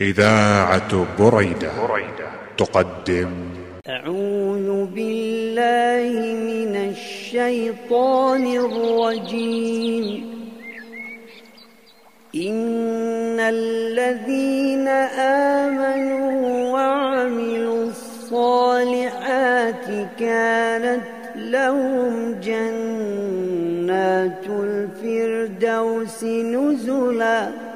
إذاعة بريدة. تقدم. أعوذ بالله من الشيطان الرجيم. إن الذين آمنوا وعملوا الصالحات كانت لهم جنات الفردوس نزلاً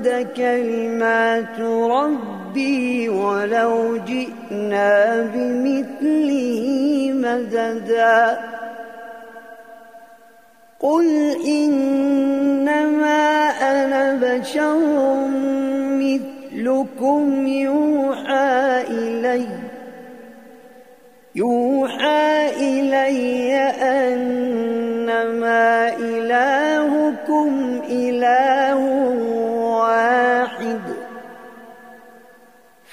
تنفد كلمات ربي ولو جئنا بمثله مددا قل إنما أنا بشر مثلكم يوحى إلي يوحى إلي أنما إلهكم إله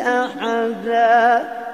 أحدا.